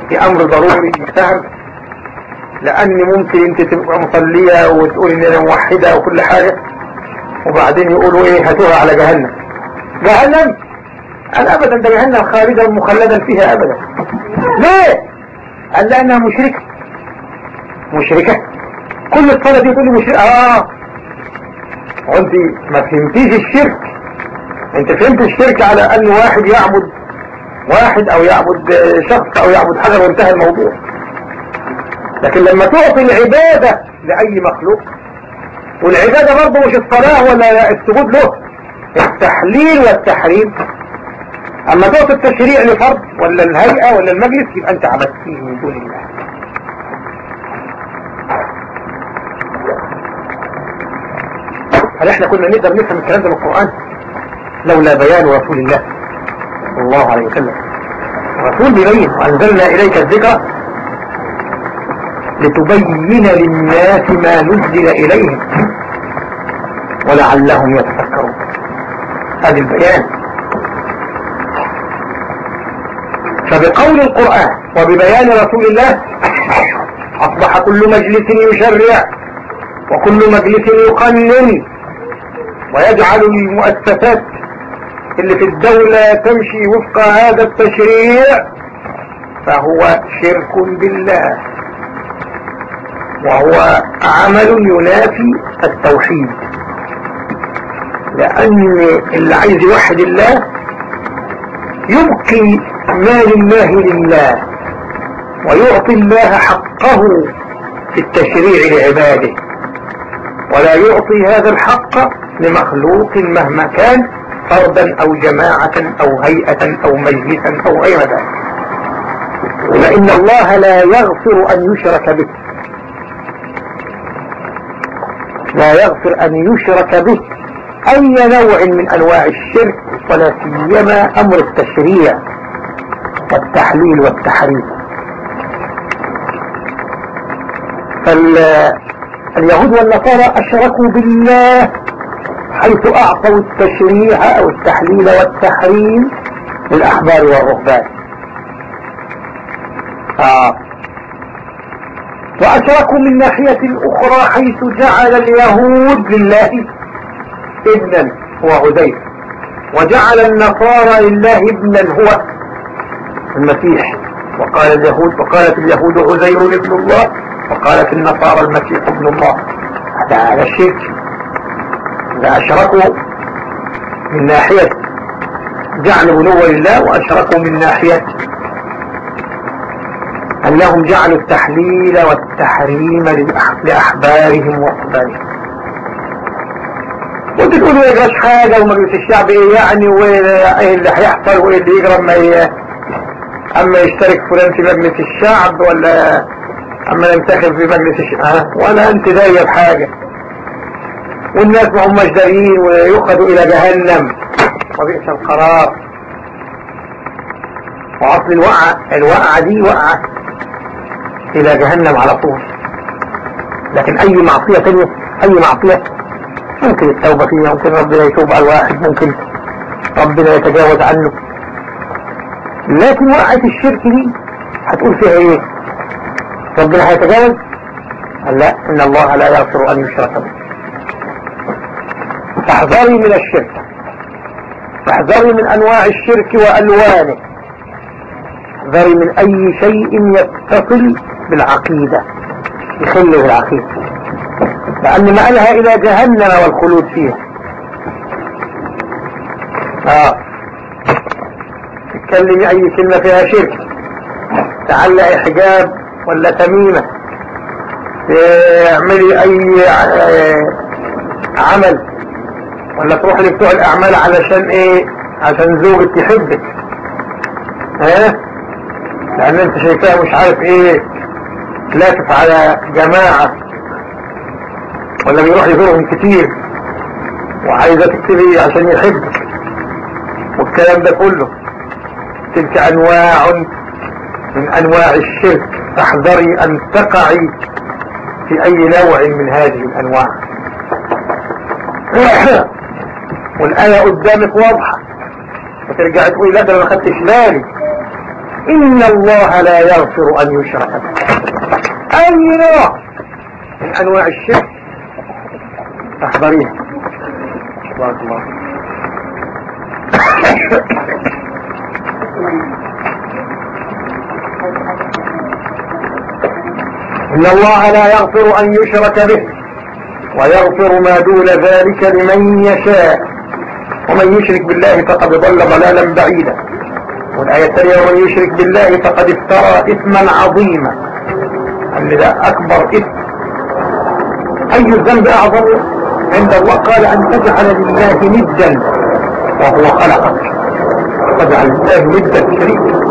في أمر ضروري سهل لأن ممكن أنت تبقى مصلية وتقول إن أنا موحدة وكل حاجة وبعدين يقولوا إيه هاتوها على جهنم. جهنم قال أبدا ده جهنم خالدا مخلدا فيها أبدا. ليه؟ قال لأنها مشركة. مشركة. كل الصلاة دي تقول لي مشركة. آه. وانت ما فهمتيش الشرك. أنت فهمت الشرك على أن واحد يعبد واحد أو يعبد شخص أو يعبد حاجة وانتهى الموضوع. لكن لما تعطي العبادة لأي مخلوق والعبادة برضه مش الصلاة ولا السجود له. التحليل والتحريم. أما تعطي التشريع لفرد ولا الهيئة ولا المجلس يبقى أنت عبدت فيه من دون الله. هل إحنا كنا نقدر نفهم الكلام ده من القرآن؟ لولا بيان رسول الله صلى الله عليه وسلم. الرسول بيبين وأنزلنا إليك الذكر لتبين للناس ما نزل إليهم ولعلهم يتفكرون. هذا البيان. فبقول القرآن وببيان رسول الله أصبح كل مجلس يشرع وكل مجلس يقنن ويجعل المؤسسات اللي في الدولة تمشي وفق هذا التشريع فهو شرك بالله. وهو عمل ينافي التوحيد. لأن اللي عايز يوحد الله يبقي ما لله لله ويعطي الله حقه في التشريع لعباده. ولا يعطي هذا الحق لمخلوق مهما كان فردا أو جماعة أو هيئة أو مجلسا أو غير ذلك. فإن الله لا يغفر أن يشرك به. لا يغفر أن يشرك به. أي نوع من أنواع الشرك ولا سيما أمر التشريع والتحليل والتحريم فاليهود والنصارى أشركوا بالله حيث أعطوا التشريع أو التحليل والتحريم للأحبار والرهبان آه. وأشركوا من ناحية أخرى حيث جعل اليهود لله ابنا هو عزيز. وجعل النصارى لله ابنا هو المسيح. وقال اليهود وقالت اليهود عزير ابن الله وقالت النصارى المسيح ابن الله. هذا الشرك. إذا أشركوا من ناحية جعل بنوة لله وأشركوا من ناحية أنهم جعلوا التحليل والتحريم لأحبارهم وأحبارهم وانت تقول إيه جاش حاجة ومجلس الشعب إيه يعني وايه اللي هيحصل وإيه اللي يجرى أما أما يشترك فلان في مجلس الشعب ولا أما ينتخب في مجلس الشعب ولا أنت داية بحاجة. والناس ما هماش دارين ويؤخذوا إلى جهنم. وبئس القرار. واصل الوقعة الوقعة دي وقعة إلى جهنم على طول. لكن أي معصية تانية أي معصية ممكن التوبة فيها ممكن ربنا يتوب على الواحد ممكن ربنا يتجاوز عنه. لكن وقعة الشرك دي هتقول فيها إيه؟ ربنا هيتجاوز؟ قال لا إن الله لا يغفر أن يشرك به. فاحذري من الشرك. فاحذري من أنواع الشرك وألوانه. احذري من أي شيء يتصل بالعقيدة. يخل بالعقيدة. لأن مآلها إلى جهنم والخلود فيها. آه. تتكلمي أي كلمة فيها شرك. تعلق حجاب ولا تميمة. اعملي أي عمل. ولا تروح لبتوع الأعمال علشان إيه؟ عشان زوجك يحبك ها؟ لأن أنت شايفاها مش عارف إيه. لافف على جماعة. ولا بيروح يزورهم كتير. وعايزة تكتبي عشان يحبك والكلام ده كله. تلك أنواع من أنواع الشرك. فاحذري أن تقعي في أي نوع من هذه الأنواع. والآية قدامك واضحة. وترجع تقول لا ده ما خدتش بالي. إن الله لا يغفر أن يشرك به. أي نوع من أنواع الشرك؟ تحضريها بارك الله إن الله لا يغفر أن يشرك به ويغفر ما دون ذلك لمن يشاء. ومن يشرك بالله فقد ضل ضلالا بعيدا. والآية الثانية ومن يشرك بالله فقد افترى إثما عظيما. اللي ده أكبر إثم. أي الذنب أعظم؟ عند الله قال أن تجعل لله ندا. وهو خلقك. تجعل لله ندا شريكا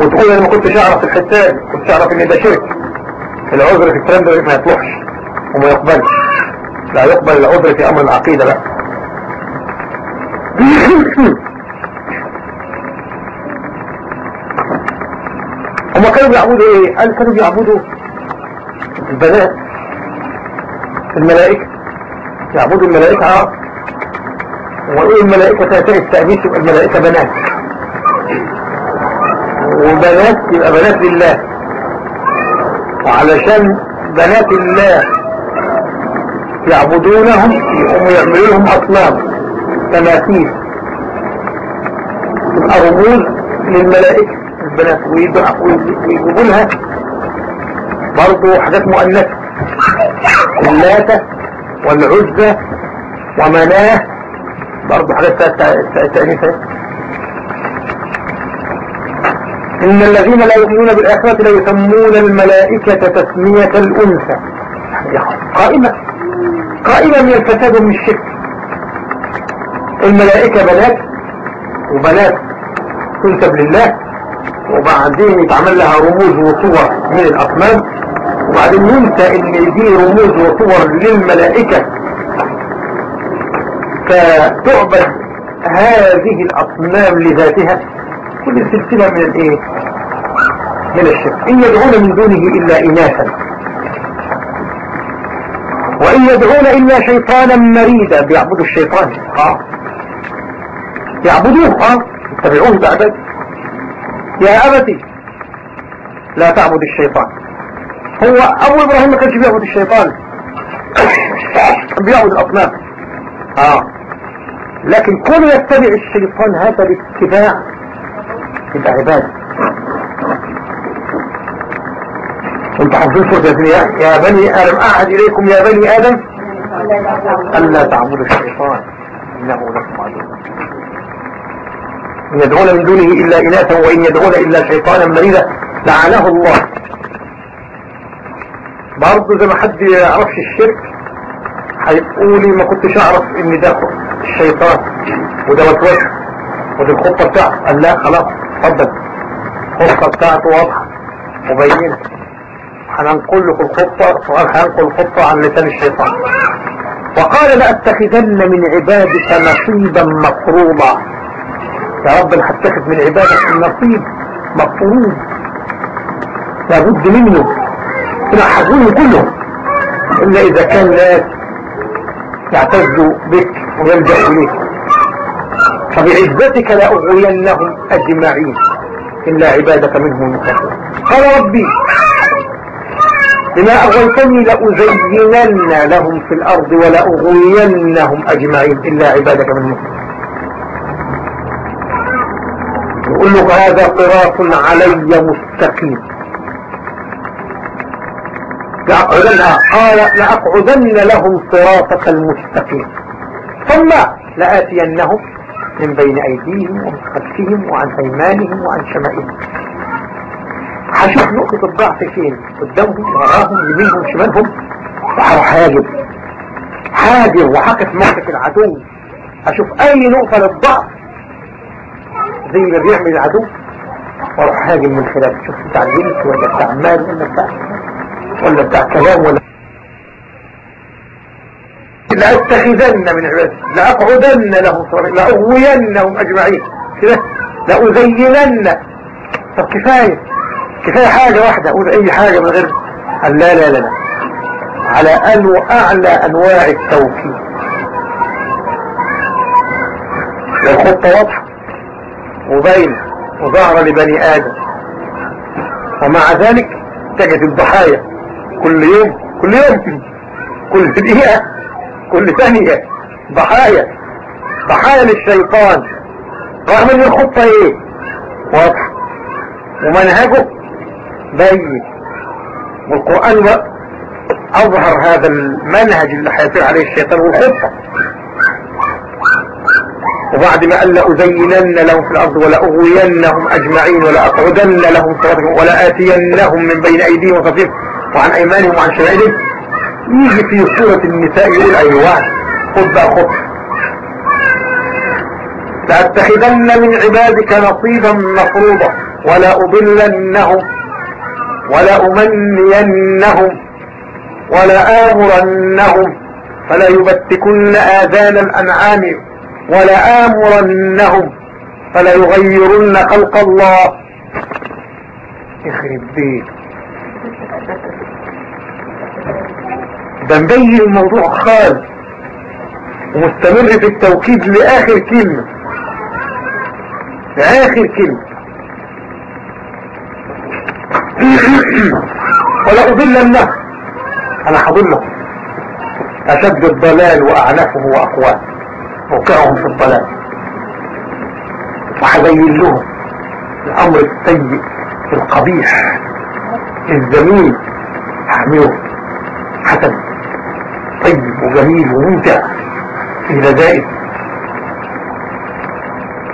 وتقول أنا ما كنتش اعرف الحتات كنت اعرف ان ده شرك. العذر في الكلام ده ما يطلعش وما يقبلش. لا يقبل العذر في أمر العقيدة لا هما كانوا بيعبدوا إيه؟ قال كانوا بيعبدوا البنات الملائكة. يعبدوا الملائكة آه. وإيه الملائكة؟ تأتي التأنيث يبقى الملائكة بنات. وبنات يبقى بنات لله. وعلشان بنات الله يعبدونهم يقوموا يعملوا لهم أصنام تماثيل. تبقى رموز للملائكة. البنات ويجيبوا لها برضه حاجات مؤنثة. اللاتة والعزة ومناة. برضه حاجات تأنيثة إن الذين لا يؤمنون بالآخرة لا يسمون الملائكة تسمية الأنثى. قائمة. قائمة من الفساد ومن الشرك. الملائكة بنات وبنات تنسب لله. وبعدين يتعمل لها رموز وصور من الأصنام. وبعدين ينسى إن دي رموز وصور للملائكة. فتعبد هذه الأصنام لذاتها. كل سلسلة من الإيه؟ من الشرك. إن يدعون من دونه إلا إناثا. وإن يدعون إلا شيطانا مريدا. بيعبدوا الشيطان. آه. يعبدوه. آه. يتبعوه بعبد يا أبتي لا تعبد الشيطان. هو أبو إبراهيم ما كانش بيعبد الشيطان. بيعبد الأصنام. آه. لكن كل يتبع الشيطان هذا الاتباع يبقى عبادة. أنت حافظين سورة يا بني آدم؟ أعهد إليكم يا بني آدم. ألا تعبدوا الشيطان إنه لكم عدو. إن يدعون من دونه إلا إناثا وإن يدعون إلا شيطانا مريدا لعنه الله. برضه زي ما حد يعرفش الشرك هيقولي ما كنتش أعرف إن ده الشيطان وده وسوسه ودي الخطة بتاعته. قال لا خلاص اتفضل. الخطة بتاعته واضحة مبينة هننقل لكم الخطة هننقل الخطة عن لسان الشيطان. وقال لأتخذن من عبادك نصيبا مفروضا. يا رب أنا هتخذ من عبادك النصيب مفروض. لابد منه. تنحزوني كله. إلا إذا كان ناس يعتزوا بك ويلجأوا إليك. فبعزتك لأغوينهم أجمعين. إلا عبادك منهم المخلصين. قال ربي بما أغويتني لأزينن لهم في الأرض ولأغوينهم أجمعين. إلا عبادك منهم يقول له هذا صراط علي مستقيم. لأقعدن قال لأقعدن لهم صراطك المستقيم. ثم لآتينهم من بين أيديهم ومن خلفهم وعن أيمانهم وعن شمائلهم. هشوف نقطة الضعف فين؟ قدامهم وراهم يمينهم شمالهم. وهروح هاجم هاجر وحقف موقف العدو. أشوف أي نقطة للضعف. زي ما بيعمل العدو. وأروح هاجم من خلال. شوف بتاع جنس ولا بتاع مال ولا بتاع ولا بتاع كلام ولا لأتخذن من عبادي لأقعدن لهم صالحين لأغوينهم أجمعين. كده؟ لأزينن طب كفاية. كفاية حاجة واحدة أقول أي حاجة من غير لا لا لا لا. على أنو أعلى أنواع التوكيد. والخطة واضحة. وباينة وظاهرة لبني آدم. ومع ذلك تجد الضحايا كل يوم كل يوم كل دقيقة كل ثانية. ضحايا ضحايا للشيطان. رغم إن الخطة إيه؟ واضحة. ومنهجه باين والقرآن أظهر هذا المنهج اللي هيطير عليه الشيطان والخطة. وبعد ما قال لأزينن لهم في الأرض ولأغوينهم أجمعين ولأقعدن لهم صراطهم ولآتينهم من بين أيديهم وخفيف وعن أيمانهم وعن شمائلهم. يجي في سورة النساء يقول أيوة خد بقى خد لأتخذن من عبادك نصيبا مفروضا ولا أضلنهم ولا أمنينهم ولا آمرنهم فلا يبتكن آذان الأنعام ولا آمرنهم فلا يغيرن خلق الله. يخرب بيت. ده مبين الموضوع خالص ومستمر في التوكيد لآخر كلمة. لآخر كلمة. ولا أضلنه أنا هضله أشد الضلال وأعنفه وأقواه. موقعهم في الضلال. وحبين لهم الأمر السيء القبيح الذميم حمله حسن طيب وجميل وممتع في لذائذ.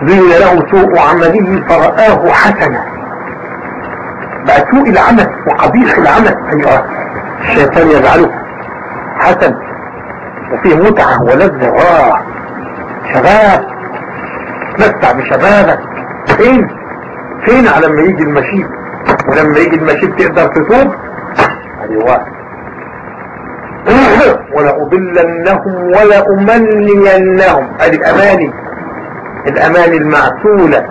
زين له سوء عمله فرآه حسنا. بقى سوء العمل وقبيح العمل أيها الشيطان يجعله حسن وفيه متعة ولذة واه شباب تمتع بشبابك. فين؟ فين على لما يجي المشيب؟ ولما يجي المشيب تقدر تتوب أيوه. ولا أضلنهم ولا أمنينهم أدي الأماني. الأماني المعسولة.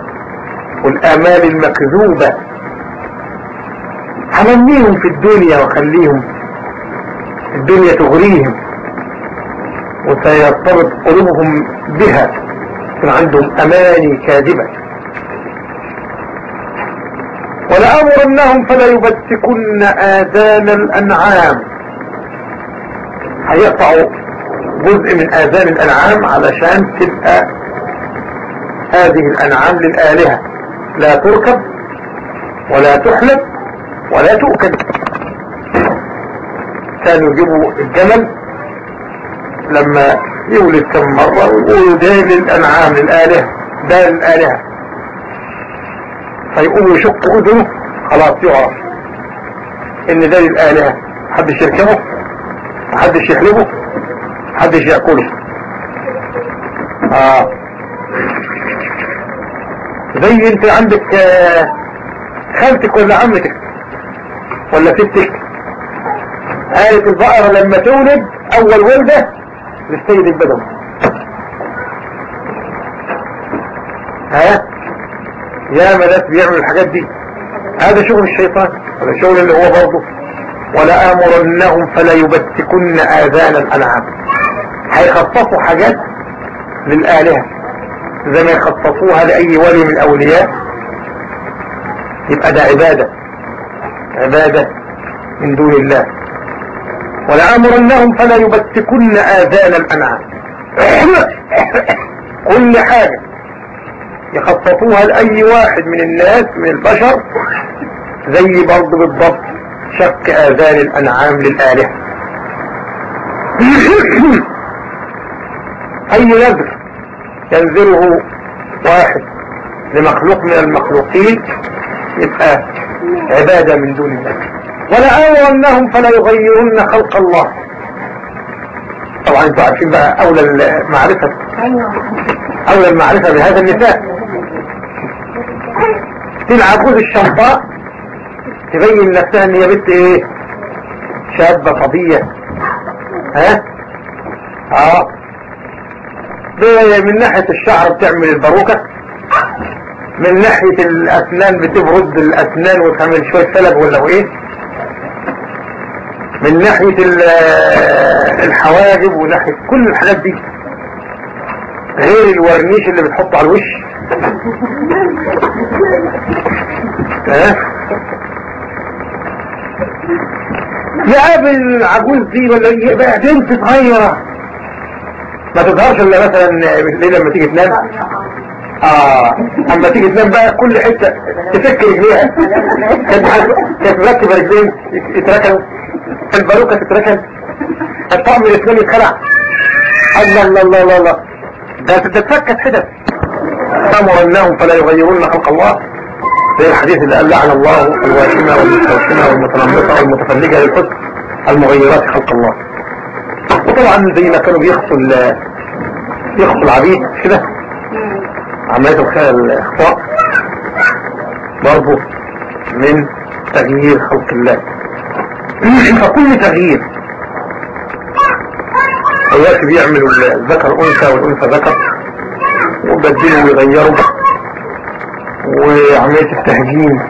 والآمال المكذوبة. همنيهم في الدنيا وخليهم. الدنيا تغريهم. وسيرتبط قلوبهم بها يكون عندهم أماني كاذبة. ولأمرنهم فلا يبتكن آذان الأنعام. هيقطعوا جزء من آذان الأنعام علشان تبقى هذه الأنعام للآلهة. لا تركب ولا تحلب ولا تؤكل كانوا يجيبوا الجمل لما يولد كم مرة ويقولوا ده للأنعام للآلهة ده للآلهة فيقوموا يشقوا أذنه خلاص يعرف إن ده للآلهة محدش يركبه محدش يحلبه محدش يأكله. آه. زي أنت عندك آه خالتك ولا عمتك ولا ستك؟ آية البقرة لما تولد أول ولدة للسيد البدوي. ها؟ يا ناس بيعملوا الحاجات دي. هذا شغل الشيطان هذا شغل اللي هو برضه. ولا آمرنهم فلا يبتكن آذان الأنعام. هيخصصوا حاجات للآلهة. زي ما يخصصوها لأي ولي من الأولياء يبقى ده عبادة. عبادة من دون الله. ولأمرنهم فلا يبتكن آذان الأنعام. كل حاجة. يخصصوها لأي واحد من الناس من البشر زي برضه بالضبط شك آذان الأنعام للآلهة. أي نذر ينذره واحد لمخلوق من المخلوقين يبقى عبادة من دون الله. ولأمرنهم فلا يغيرن خلق الله. طبعا أنتوا عارفين بقى أولى المعرفة. أولى المعرفة بهذا النساء. تلعب جوز الشمطاء تبين نفسها إن هي بنت إيه؟ شابة صبية ها؟ آه. من ناحية الشعر بتعمل الباروكة من ناحية الأسنان بتبرد الأسنان وتعمل شوية سلب ولا إيه؟ من ناحية الحواجب وناحية كل الحاجات دي. غير الورنيش اللي بتحطه على الوش. ها؟ يقابل العجوز دي ولا يبقى بنت صغيرة ما تظهرش إلا مثلا بالليل لما تيجي تنام. آه أما تيجي تنام بقى كل حتة تفك رجليها. كانت مركبة رجلين يتركنوا الباروكة تتركن؟ الطعم الإسلامي يتخلع الله الله الله الله الله. ده تتفكت حدث. امرناهم فلا يغيرون خلق الله. زي الحديث اللي قال لعن الله الواشمة والمستوشمة والمتنمطة والمتفلجة للحسن. المغيرات خلق الله. وطبعا زي ما كانوا بيخصوا يخصوا العبيد كده. عملية الاخفاء برضه من تغيير خلق الله. فكل تغيير. الوقت بيعملوا الذكر انثى والأنثى ذكر وبدلوا ويغيروا وعملية التهجين.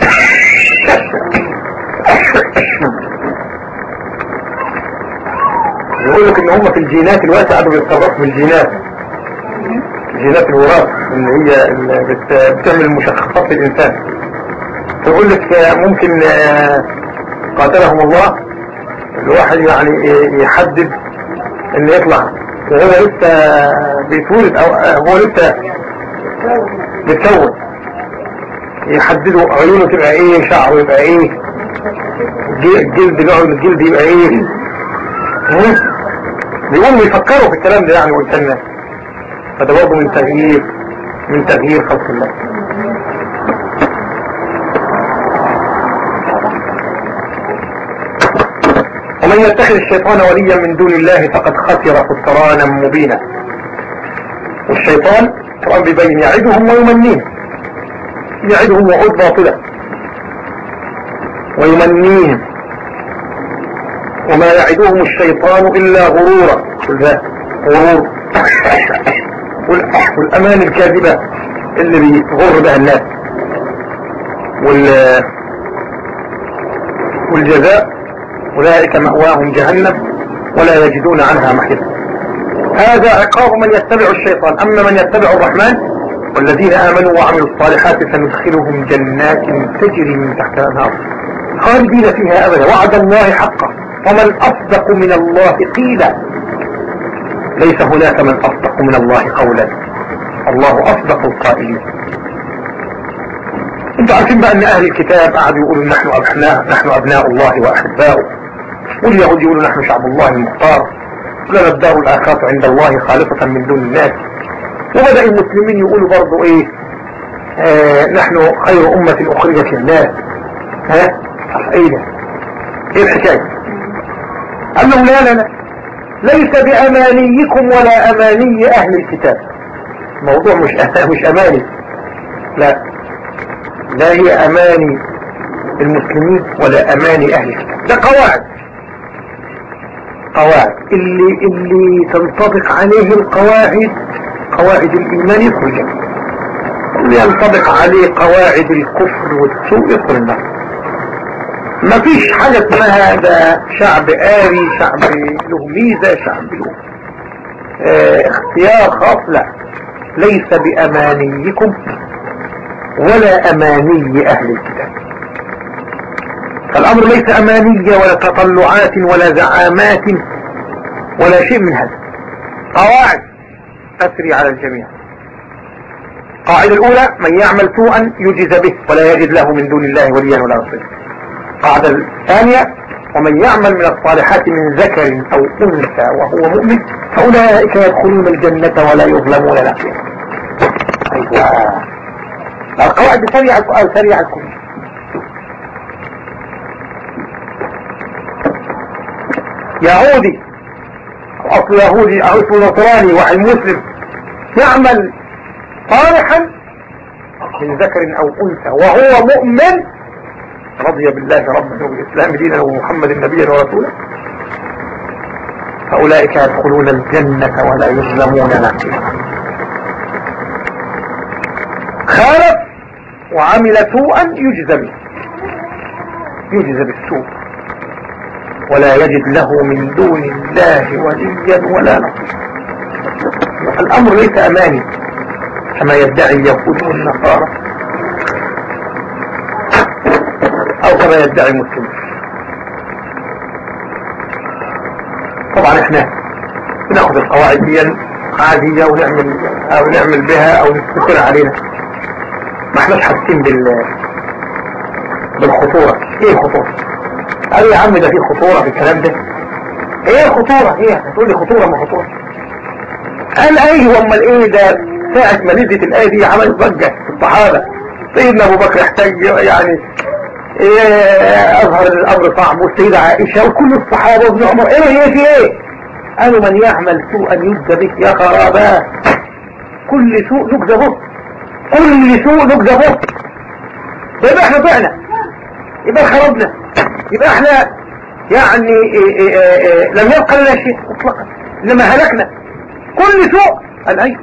يقول لك إن هم في الجينات الوقت قعدوا بيتصرفوا بالجينات جينات الوراث اللي هي بتعمل مشخصات للإنسان. يقول لك ممكن قاتلهم الله الواحد يعني يحدد ان يطلع. وهو لسه بيتولد أو هو لسه بيتكون يحددوا عيونه تبقى إيه شعره يبقى إيه الجلد نوع الجلد يبقى إيه بيقوموا يفكروا في الكلام ده يعني والسنة فده برضه من تغيير من تغيير خلق الله. ومن يتخذ الشيطان وليا من دون الله فقد خسر خسرانا مبينا. والشيطان القرآن بيبين يعدهم ويمنيهم. يعدهم وعود باطلة. ويمنيهم. وما يعدهم الشيطان إلا غرورا. كل ذا غرور. والأمان الكاذبة اللي بيغر بها الناس. وال والجزاء أولئك مأواهم جهنم ولا يجدون عنها محيطا. هذا عقاب من يتبع الشيطان. أما من يتبع الرحمن والذين آمنوا وعملوا الصالحات سندخلهم جنات تجري من تحتها الأنهار. خالدين فيها أبدا. وعد الله حقا. ومن أصدق من الله قيلا. ليس هناك من أصدق من الله قولا. الله أصدق القائلين. أنتوا عارفين بقى ان أهل الكتاب قعدوا يقولوا نحن ابناء نحن أبناء الله وأحباؤه. واليهود يقولوا نحن شعب الله المختار. لنا الدار الآخرة عند الله خالصة من دون الناس. وبدأ المسلمين يقولوا برضو إيه؟ آه نحن خير أمة أخرجت للناس. ها؟ إيه ده إيه الحكاية؟ قال لهم لا لا لا. ليس بأمانيكم ولا أماني أهل الكتاب. الموضوع مش مش أماني. لا. لا هي أماني المسلمين ولا أماني أهل الكتاب. ده قواعد. قواعد اللي اللي تنطبق عليه القواعد قواعد الإيمان يخرج. اللي ينطبق عليه قواعد الكفر والسوء النار ما فيش حاجة اسمها ده شعب آري شعب له ميزة شعب له آه اختيار خاص. لا. ليس بأمانيكم ولا أماني أهل الكتاب. فالأمر ليس أمانية ولا تطلعات ولا زعامات ولا شيء من هذا. قواعد تسري على الجميع. القاعدة الأولى من يعمل سوءا يجز به ولا يجد له من دون الله وليا ولا نصير. القاعدة الثانية ومن يعمل من الصالحات من ذكر أو أنثى وهو مؤمن فأولئك يدخلون الجنة ولا يظلمون نفسا أيوة. القواعد سريعة السؤال سريعة الكل يهودي. أصل يهودي أو اسمه نصراني واحد مسلم. يعمل صالحا من ذكر أو أنثى وهو مؤمن. رضي بالله ربا وبالإسلام دينا ومحمد نبيا ورسولا فأولئك يدخلون الجنة ولا يظلمون نقيرا خالف وعمل سوءا يجزى به يجزى بالسوء ولا يجد له من دون الله وليا ولا نصيرا الأمر ليس أماني كما يدعي اليهود والنصارى أو كما يدعي المسلمين طبعا إحنا بناخذ القواعد دي عادية ونعمل أو نعمل بها أو نستقر علينا ما احناش حاسين بال بالخطورة. إيه الخطورة؟ قال يا عم ده في خطورة في الكلام ده. إيه الخطورة إيه؟ هتقول لي خطورة ما خطورة. قال أيوه أمال إيه ده؟ ساعة ما نزلت الآية دي عملت ضجة في الصحابة. سيدنا أبو بكر يحتاج يعني إيه أظهر الأمر صعب والسيدة عائشة وكل الصحابة وابن عمر. إيه إيه في إيه؟ قالوا من يعمل سوءا يجزى به يا خرابات كل سوء يجزى به. كل سوء يجزى به. يبقى إحنا ضعنا يبقى خربنا. يبقى إحنا يعني إيه إيه إيه لم يبقى لنا شيء اطلقا إنما هلكنا. كل سوء قال أيوه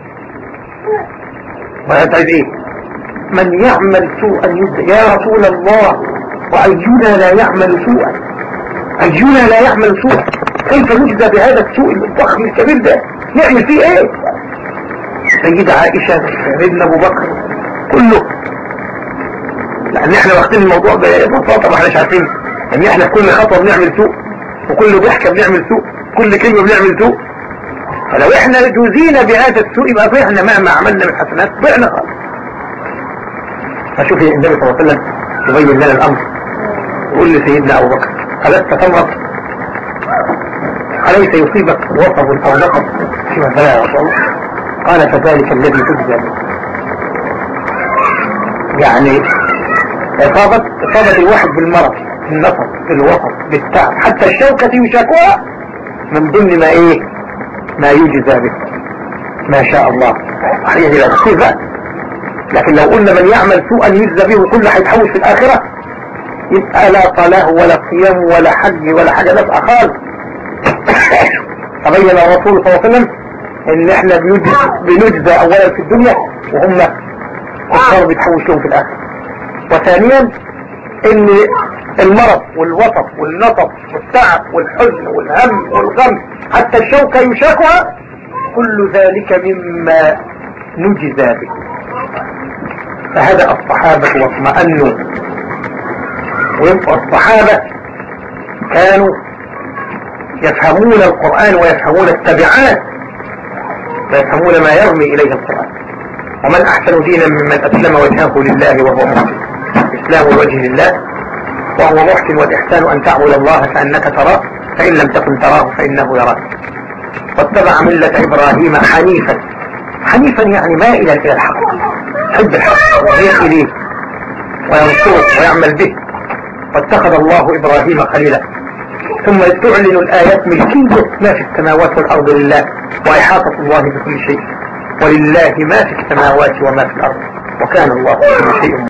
عايز إيه من يعمل سوءا يجزى يا رسول الله وأينا لا يعمل سوءا. أينا لا يعمل سوءا. كيف نجزى بهذا السوء الضخم الكبير ده؟ نعمل فيه إيه؟ سيدة عائشة سيدنا أبو بكر كله. لأن إحنا واخدين الموضوع ببساطة ما إحناش عارفين. ان إحنا كل خطوة بنعمل سوء وكل ضحكة بنعمل سوء كل كلمة بنعمل سوء. فلو إحنا جوزينا بهذا السوء يبقى فإحنا مهما عملنا من حسنات ضعنا خالص. فشوفي النبي صلى الله عليه وسلم يبين لنا الأمر. يقول لسيدنا أبو بكر ألست تمرض؟ أليس يصيبك وصب أو نقص في مثلا يا رسول الله. قال فذلك الذي تجزى يعني إصابة إصابة الواحد بالمرض. بالنصب بالوسط بالتعب حتى الشوكة يشاكوها من ضمن ما إيه؟ ما يجزى به. ما شاء الله. هي لا تصير بقى لكن لو قلنا من يعمل سوءا يجزى به وكل هيتحوش في الآخرة يبقى لا صلاة ولا صيام ولا حج ولا حاجة نفع خالص تبين الرسول صلى الله عليه وسلم إن إحنا بنجزى اولا في الدنيا وهم كفار بيتحوش لهم في الآخر وثانيا إن المرض والوسط والنطب والتعب والحزن والهم والغم حتى الشوكة يشاكها كل ذلك مما نجزى به. فهدأ الصحابة واطمأنوا ويبقى الصحابة كانوا يفهمون القرآن ويفهمون التبعات ويفهمون ما يرمي إليه القرآن. ومن أحسن دينا ممن أسلم وجهه لله وهو محسن إسلام الوجه لله وهو محسن والإحسان أن تعبد الله كأنك تراه فإن لم تكن تراه فإنه يراك. واتبع ملة إبراهيم حنيفا. حنيفا يعني مائلا إلى الحق. حب الحق ويخ إليه وينصره ويعمل به. واتخذ الله إبراهيم خليلا. ثم تعلن الآيات ملكية ما في السماوات والأرض لله وإحاطة الله بكل شيء. ولله ما في السماوات وما في الأرض. وكان الله بكل شيء